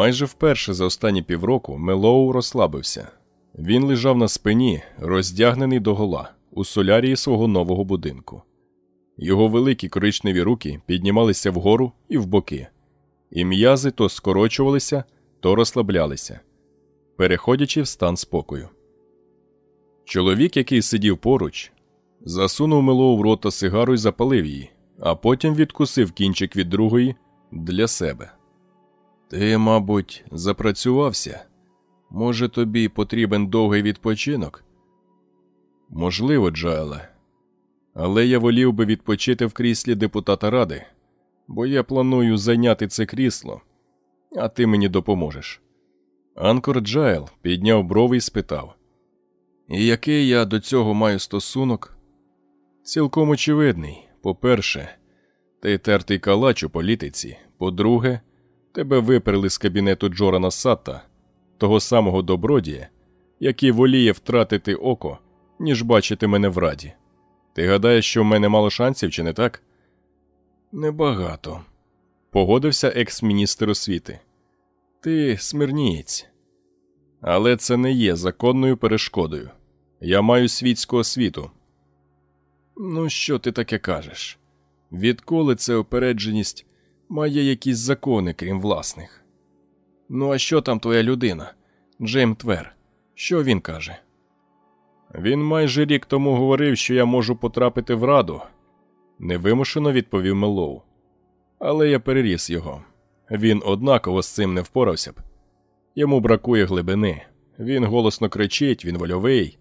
Майже вперше за останні півроку Мелоу розслабився. Він лежав на спині, роздягнений догола, у солярії свого нового будинку. Його великі коричневі руки піднімалися вгору і в боки, і м'язи то скорочувалися, то розслаблялися, переходячи в стан спокою. Чоловік, який сидів поруч, засунув Мелоу в рота сигару і запалив її, а потім відкусив кінчик від другої для себе. Ти, мабуть, запрацювався. Може, тобі потрібен довгий відпочинок? Можливо, Джайле. Але я волів би відпочити в кріслі депутата ради, бо я планую зайняти це крісло, а ти мені допоможеш. Анкор Джайл підняв брови і спитав: І який я до цього маю стосунок? Цілком очевидний. По-перше, ти тертий калач у політиці. По-друге, тебе виперли з кабінету Джорана Сатта, того самого добродія, який воліє втратити око, ніж бачити мене в раді. Ти гадаєш, що в мене мало шансів, чи не так? Небагато. Погодився екс-міністр освіти. Ти смирнієць. Але це не є законною перешкодою. Я маю світську освіту. Ну, що ти таке кажеш? Відколи це опередженість має якісь закони, крім власних? Ну, а що там твоя людина? Джейм Твер? Що він каже? Він майже рік тому говорив, що я можу потрапити в раду, невимушено відповів Мелоу. Але я переріс його. Він однаково з цим не впорався б. Йому бракує глибини. Він голосно кричить, він вольовий,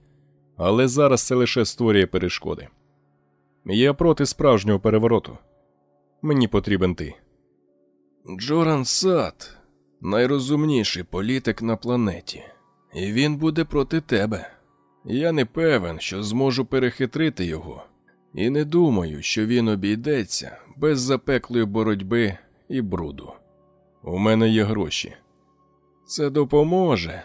але зараз це лише створює перешкоди. Я проти справжнього перевороту. Мені потрібен ти. Джоран Сад найрозумніший політик на планеті, і він буде проти тебе. Я не певен, що зможу перехитрити його, і не думаю, що він обійдеться без запеклої боротьби і бруду. У мене є гроші. Це допоможе,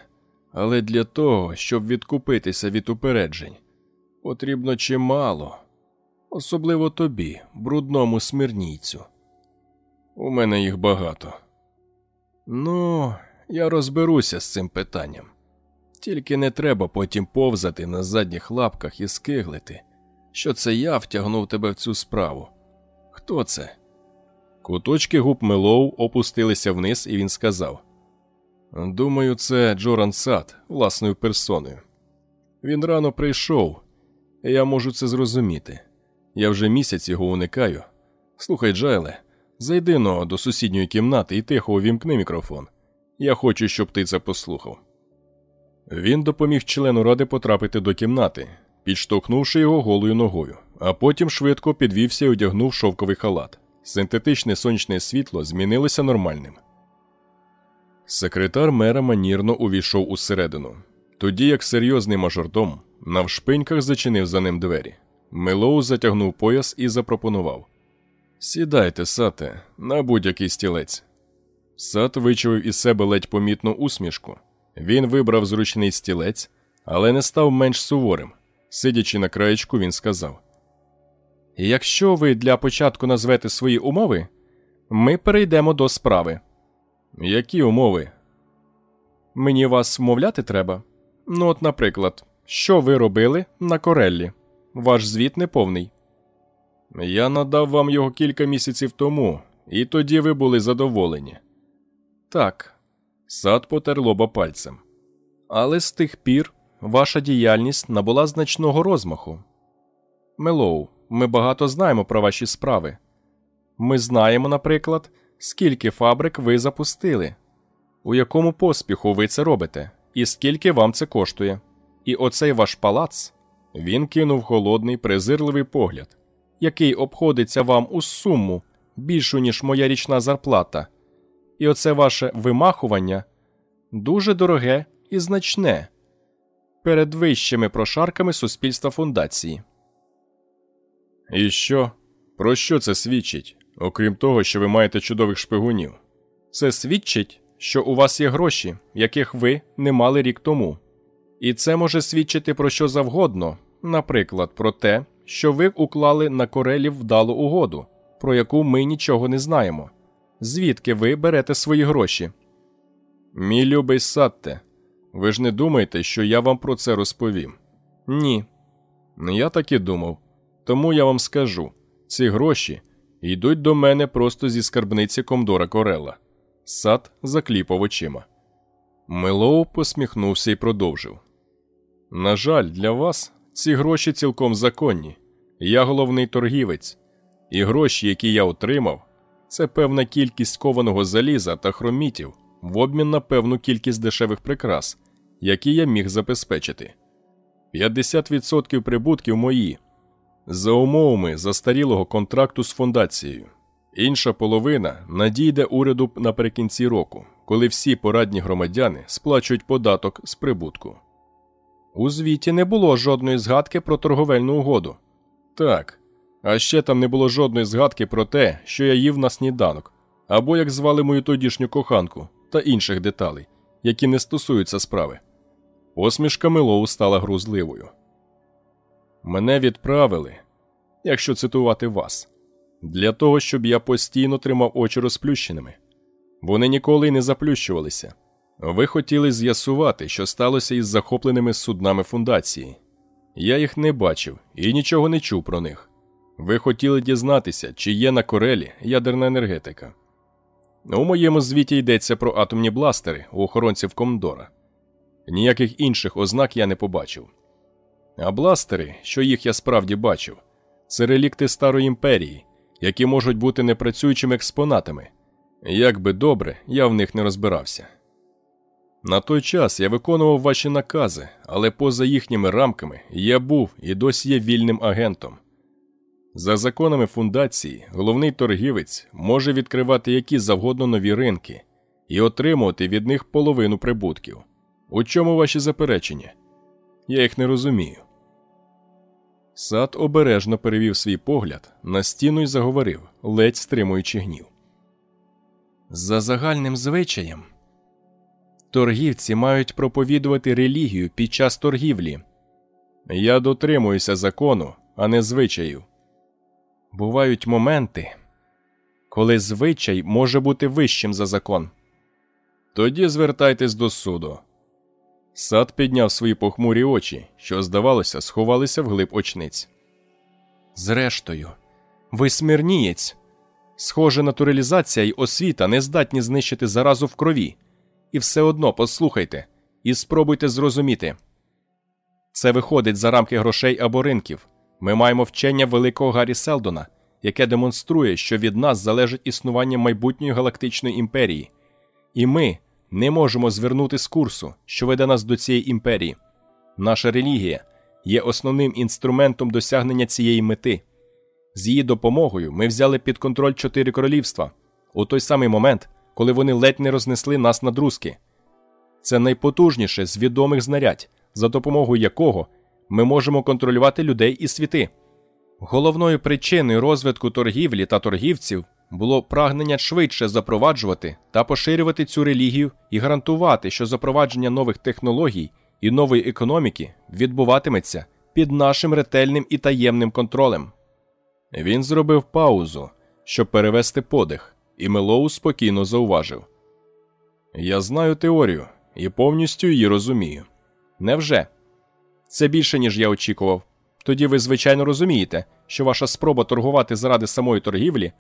але для того, щоб відкупитися від упереджень, потрібно чимало, особливо тобі, брудному смирнійцю. У мене їх багато. Ну, я розберуся з цим питанням. Тільки не треба потім повзати на задніх лапках і скиглити, що це я втягнув тебе в цю справу. Хто це? Куточки губ Мелоу опустилися вниз, і він сказав: Думаю, це Джоран Сад власною персоною. Він рано прийшов, я можу це зрозуміти. Я вже місяць його уникаю. Слухай, Джайле, зайди но до сусідньої кімнати і тихо увімкни мікрофон. Я хочу, щоб ти це послухав. Він допоміг члену ради потрапити до кімнати, підштовхнувши його голою ногою, а потім швидко підвівся і одягнув шовковий халат. Синтетичне сонячне світло змінилося нормальним. Секретар мера манірно увійшов усередину, тоді як серйозний мажордом навшпиньках зачинив за ним двері. Мелоу затягнув пояс і запропонував Сідайте, сате, на будь-який стілець. Сат вичувив із себе ледь помітну усмішку. Він вибрав зручний стілець, але не став менш суворим. Сидячи на краєчку, він сказав: Якщо ви для початку назвете свої умови, ми перейдемо до справи. Які умови? Мені вас вмовляти треба. Ну, от, наприклад, що ви робили на Кореллі? Ваш звіт неповний. Я надав вам його кілька місяців тому, і тоді ви були задоволені. Так, Сад потер лоба пальцем. Але з тих пір ваша діяльність набула значного розмаху. Мелоу, ми багато знаємо про ваші справи. Ми знаємо, наприклад, скільки фабрик ви запустили, у якому поспіху ви це робите, і скільки вам це коштує. І оцей ваш палац він кинув холодний, презирливий погляд, який обходиться вам у суму більшу, ніж моя річна зарплата. І оце ваше вимахування дуже дороге і значне перед вищими прошарками суспільства фундації. І що? Про що це свідчить? Окрім того, що ви маєте чудових шпигунів? Це свідчить, що у вас є гроші, яких ви не мали рік тому. І це може свідчити про що завгодно, наприклад, про те, що ви уклали на корелів вдалу угоду, про яку ми нічого не знаємо звідки ви берете свої гроші? Мій любий Сатте, ви ж не думаєте, що я вам про це розповім? Ні. Я так і думав. Тому я вам скажу: ці гроші йдуть до мене просто зі скарбниці Комдора Корела. Сад закліпав очима. Мелоу посміхнувся і продовжив. На жаль, для вас ці гроші цілком законні. Я головний торгівець, і гроші, які я отримав, це певна кількість кованого заліза та хромітів в обмін на певну кількість дешевих прикрас, які я міг забезпечити. 50% прибутків мої, за умовами застарілого контракту з фундацією. Інша половина надійде уряду наприкінці року, коли всі порадні громадяни сплачують податок з прибутку. У звіті не було жодної згадки про торговельну угоду. Так. А ще там не було жодної згадки про те, що я їв на сніданок, або як звали мою тодішню коханку та інших деталей, які не стосуються справи. Посмішка Милоу стала грузливою. Мене відправили, якщо цитувати вас, для того, щоб я постійно тримав очі розплющеними. Вони ніколи не заплющувалися. Ви хотіли з'ясувати, що сталося із захопленими суднами фундації. Я їх не бачив і нічого не чув про них. Ви хотіли дізнатися, чи є на Корелі ядерна енергетика. У моєму звіті йдеться про атомні бластери у охоронців Комдора. Ніяких інших ознак я не побачив. А бластери, що їх я справді бачив, це релікти Старої імперії, які можуть бути непрацюючими експонатами. Як би добре, я в них не розбирався. На той час я виконував ваші накази, але поза їхніми рамками я був і досі є вільним агентом. За законами фундації, головний торгівець може відкривати які завгодно нові ринки і отримувати від них половину прибутків. У чому ваші заперечення? Я їх не розумію. Сад обережно перевів свій погляд на стіну і заговорив, ледь стримуючи гнів. За загальним звичаєм, торгівці мають проповідувати релігію під час торгівлі. Я дотримуюся закону, а не звичаю. Бувають моменти, коли звичай може бути вищим за закон. Тоді звертайтесь до суду. Сад підняв свої похмурі очі, що, здавалося, сховалися вглиб очниць. Зрештою, ви смирнієць. Схоже, натуралізація й освіта не здатні знищити заразу в крові. І все одно послухайте і спробуйте зрозуміти. Це виходить за рамки грошей або ринків. Ми маємо вчення великого Гаррі Селдона, яке демонструє, що від нас залежить існування майбутньої галактичної імперії, і ми не можемо звернути з курсу, що веде нас до цієї імперії. Наша релігія є основним інструментом досягнення цієї мети. З її допомогою ми взяли під контроль чотири королівства у той самий момент, коли вони ледь не рознесли нас на друзки. Це найпотужніше з відомих знарядь, за допомогою якого ми можемо контролювати людей і світи. Головною причиною розвитку торгівлі та торгівців було прагнення швидше запроваджувати та поширювати цю релігію і гарантувати, що запровадження нових технологій і нової економіки відбуватиметься під нашим ретельним і таємним контролем. Він зробив паузу, щоб перевести подих, і Мелоу спокійно зауважив: Я знаю теорію і повністю її розумію. Невже? Це більше, ніж я очікував. Тоді ви, звичайно, розумієте, що ваша спроба торгувати заради самої торгівлі,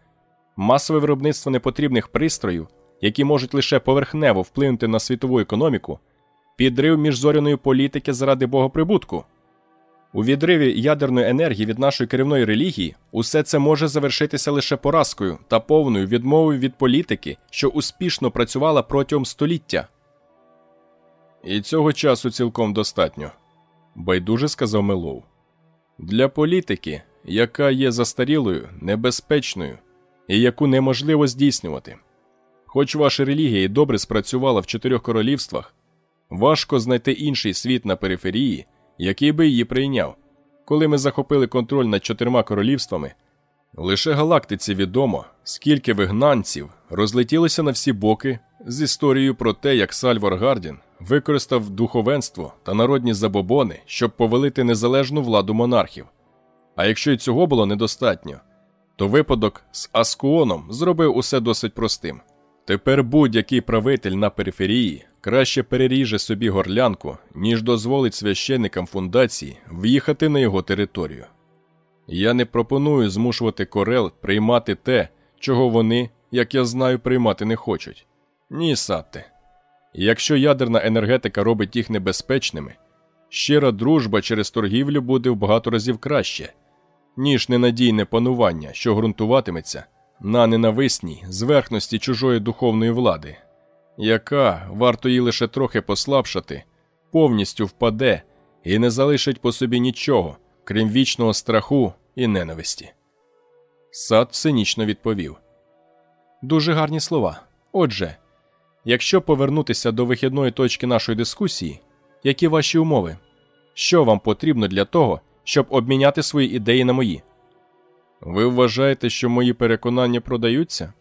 масове виробництво непотрібних пристроїв, які можуть лише поверхнево вплинути на світову економіку, підрив міжзоряної політики заради богоприбутку. У відриві ядерної енергії від нашої керівної релігії усе це може завершитися лише поразкою та повною відмовою від політики, що успішно працювала протягом століття. І цього часу цілком достатньо, байдуже сказав Мелоу. Для політики, яка є застарілою, небезпечною і яку неможливо здійснювати. Хоч ваша релігія і добре спрацювала в чотирьох королівствах, важко знайти інший світ на периферії, який би її прийняв. Коли ми захопили контроль над чотирма королівствами, лише галактиці відомо, скільки вигнанців розлетілося на всі боки з історією про те, як Сальвор Гардін використав духовенство та народні забобони, щоб повелити незалежну владу монархів. А якщо й цього було недостатньо, то випадок з Аскуоном зробив усе досить простим. Тепер будь-який правитель на периферії краще переріже собі горлянку, ніж дозволить священникам фундації в'їхати на його територію. Я не пропоную змушувати Корел приймати те, чого вони, як я знаю, приймати не хочуть. Ні, Сатте. Якщо ядерна енергетика робить їх небезпечними, щира дружба через торгівлю буде в багато разів краще, ніж ненадійне панування, що ґрунтуватиметься на ненависній зверхності чужої духовної влади, яка, варто її лише трохи послабшати, повністю впаде і не залишить по собі нічого, крім вічного страху і ненависті. Сад цинічно відповів Дуже гарні слова. Отже, якщо повернутися до вихідної точки нашої дискусії, які ваші умови? Що вам потрібно для того, щоб обміняти свої ідеї на мої? Ви вважаєте, що мої переконання продаються?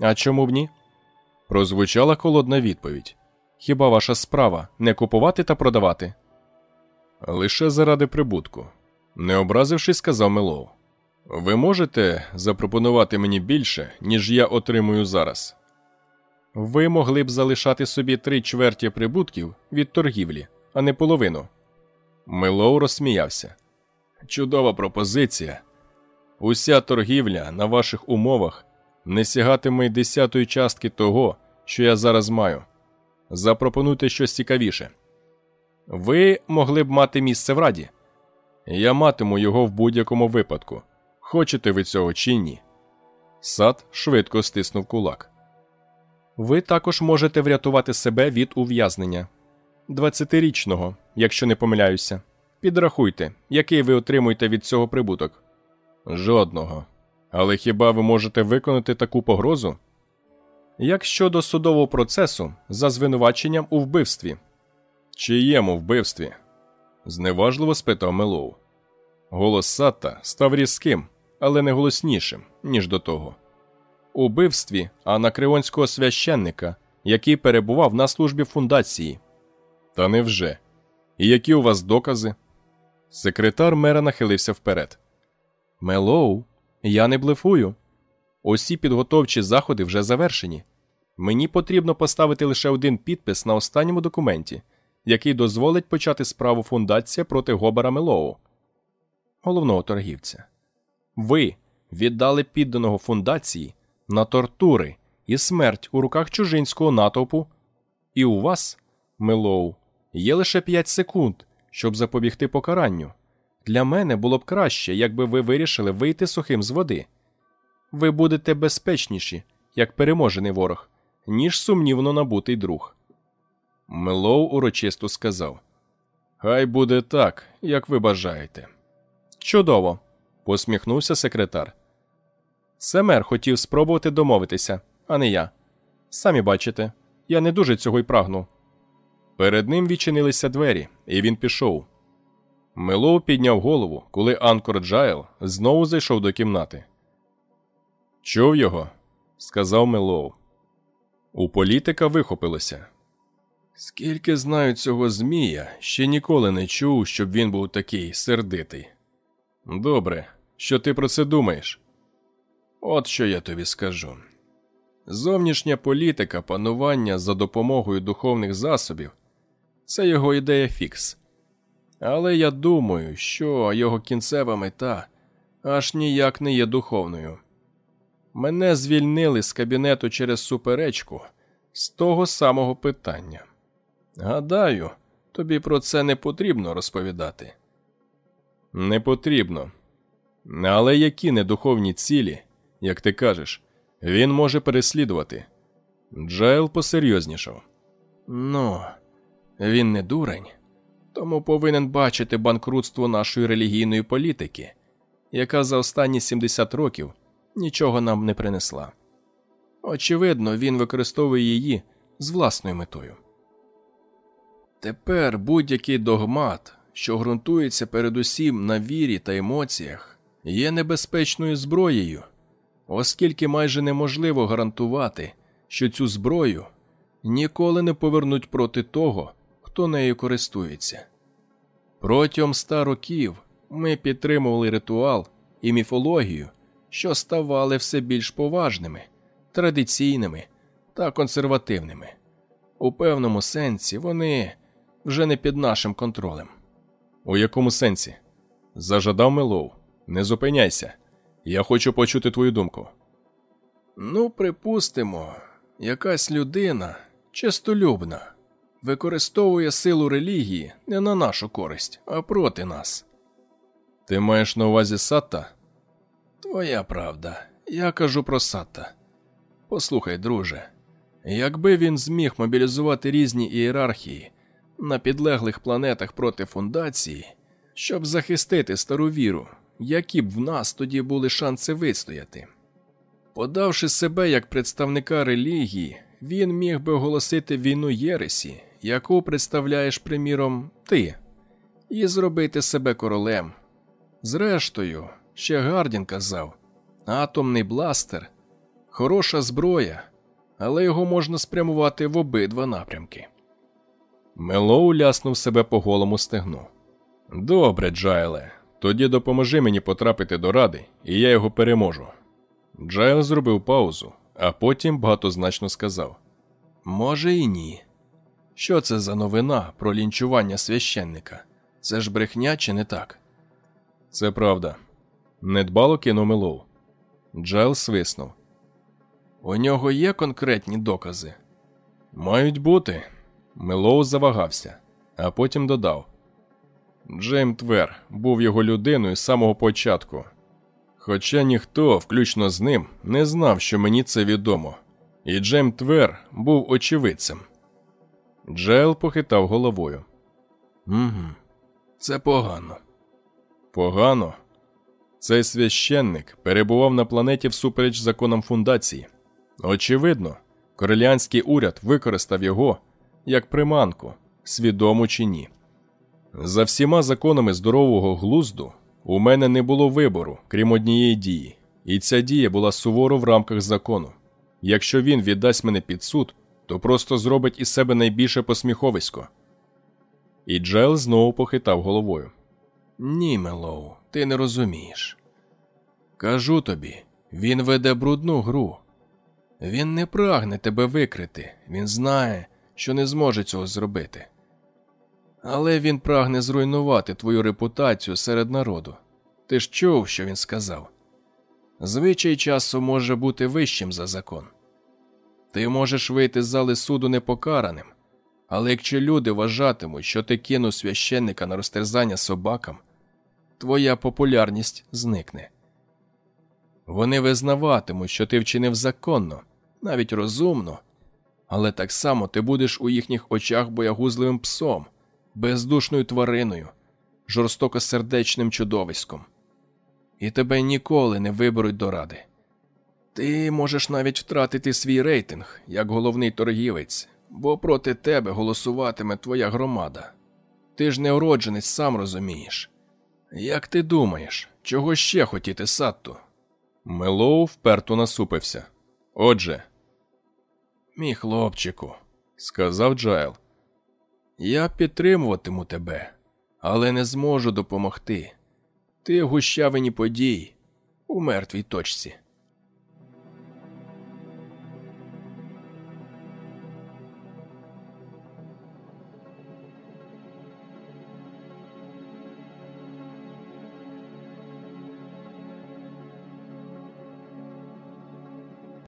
А чому б ні? Прозвучала холодна відповідь. Хіба ваша справа не купувати та продавати? Лише заради прибутку. Не образившись, сказав Мелоу. Ви можете запропонувати мені більше, ніж я отримую зараз. Ви могли б залишати собі три чверті прибутків від торгівлі, а не половину. Мелоу розсміявся. Чудова пропозиція. Уся торгівля на ваших умовах не сягатиме й десятої частки того, що я зараз маю. Запропонуйте щось цікавіше. Ви могли б мати місце в раді. Я матиму його в будь-якому випадку. Хочете ви цього чи ні? Сад швидко стиснув кулак. Ви також можете врятувати себе від ув'язнення. Двадцятирічного, якщо не помиляюся. Підрахуйте, який ви отримуєте від цього прибуток. Жодного. Але хіба ви можете виконати таку погрозу? Як щодо судового процесу за звинуваченням у вбивстві? Чиєму вбивстві? зневажливо спитав Мелоу. Голос Сатта став різким, але не голоснішим, ніж до того. У вбивстві анакреонського священника, який перебував на службі фундації. Та невже? І які у вас докази? Секретар мера нахилився вперед. Мелоу, я не блефую. Усі підготовчі заходи вже завершені. Мені потрібно поставити лише один підпис на останньому документі, який дозволить почати справу фундація проти Гобара Мелоу, головного торгівця. Ви віддали підданого фундації на тортури і смерть у руках чужинського натовпу, і у вас, Мелоу, є лише 5 секунд, щоб запобігти покаранню. Для мене було б краще, якби ви вирішили вийти сухим з води. Ви будете безпечніші, як переможений ворог, ніж сумнівно набутий друг. Мелоу урочисто сказав Хай буде так, як ви бажаєте. Чудово, посміхнувся секретар. Семер хотів спробувати домовитися, а не я. Самі бачите, я не дуже цього й прагну. Перед ним відчинилися двері, і він пішов. Мелоу підняв голову, коли Анкор Джайл знову зайшов до кімнати. Чув його, сказав Мелоу. У політика вихопилося. Скільки знаю цього Змія, ще ніколи не чув, щоб він був такий сердитий. Добре, що ти про це думаєш? От що я тобі скажу. Зовнішня політика панування за допомогою духовних засобів це його ідея фікс. Але я думаю, що його кінцева мета аж ніяк не є духовною. Мене звільнили з кабінету через суперечку з того самого питання. Гадаю, тобі про це не потрібно розповідати. Не потрібно. Але які недуховні цілі, як ти кажеш, він може переслідувати? Джайл посерйознішав. Ну, він не дурень, тому повинен бачити банкрутство нашої релігійної політики, яка за останні 70 років нічого нам не принесла. Очевидно, він використовує її з власною метою. Тепер будь-який догмат, що ґрунтується передусім на вірі та емоціях, є небезпечною зброєю, оскільки майже неможливо гарантувати, що цю зброю ніколи не повернуть проти того, хто нею користується. Протягом ста років ми підтримували ритуал і міфологію, що ставали все більш поважними, традиційними та консервативними. У певному сенсі вони вже не під нашим контролем. У якому сенсі? Зажадав Мелоу. Не зупиняйся. Я хочу почути твою думку. Ну, припустимо, якась людина чистолюбна, використовує силу релігії не на нашу користь, а проти нас. Ти маєш на увазі Сатта? Твоя правда. Я кажу про Сатта. Послухай, друже, якби він зміг мобілізувати різні ієрархії на підлеглих планетах проти фундації, щоб захистити стару віру, які б в нас тоді були шанси вистояти. Подавши себе як представника релігії, він міг би оголосити війну Єресі, яку представляєш, приміром, ти, і зробити себе королем. Зрештою, ще Гардін казав атомний бластер хороша зброя, але його можна спрямувати в обидва напрямки. Мелоу ляснув себе по голому стегну. Добре, Джайле, тоді допоможи мені потрапити до ради, і я його переможу. Джайл зробив паузу, а потім багатозначно сказав: Може, і ні. Що це за новина про лінчування священника? Це ж брехня чи не так? Це правда. Недбало кинув Мелоу. Джайл свиснув. У нього є конкретні докази? Мають бути. Мелоу завагався, а потім додав. Джейм Твер був його людиною з самого початку. Хоча ніхто, включно з ним, не знав, що мені це відомо, і Джейм Твер був очевидцем. Джейл похитав головою. Угу, це погано. Погано. Цей священник перебував на планеті всупереч законам фундації. Очевидно, кореліанський уряд використав його як приманку, свідомо чи ні. За всіма законами здорового глузду у мене не було вибору, крім однієї дії, і ця дія була суворо в рамках закону. Якщо він віддасть мене під суд, то просто зробить із себе найбільше посміховисько. І Джел знову похитав головою. Ні, Мелоу, ти не розумієш. Кажу тобі, він веде брудну гру. Він не прагне тебе викрити, він знає, що не зможе цього зробити. Але він прагне зруйнувати твою репутацію серед народу. Ти ж чув, що він сказав. Звичай часу може бути вищим за закон. Ти можеш вийти з зали суду непокараним, але якщо люди вважатимуть, що ти кинув священника на розтерзання собакам, твоя популярність зникне. Вони визнаватимуть, що ти вчинив законно, навіть розумно, але так само ти будеш у їхніх очах боягузливим псом, бездушною твариною, жорстокосердечним чудовиськом. І тебе ніколи не виберуть до ради. Ти можеш навіть втратити свій рейтинг як головний торгівець, бо проти тебе голосуватиме твоя громада. Ти ж не уродженець, сам розумієш. Як ти думаєш, чого ще хотіти Сатту? Мелоу вперто насупився. Отже, мій хлопчику, сказав Джайл, я підтримуватиму тебе, але не зможу допомогти. Ти гущавині подій у мертвій точці.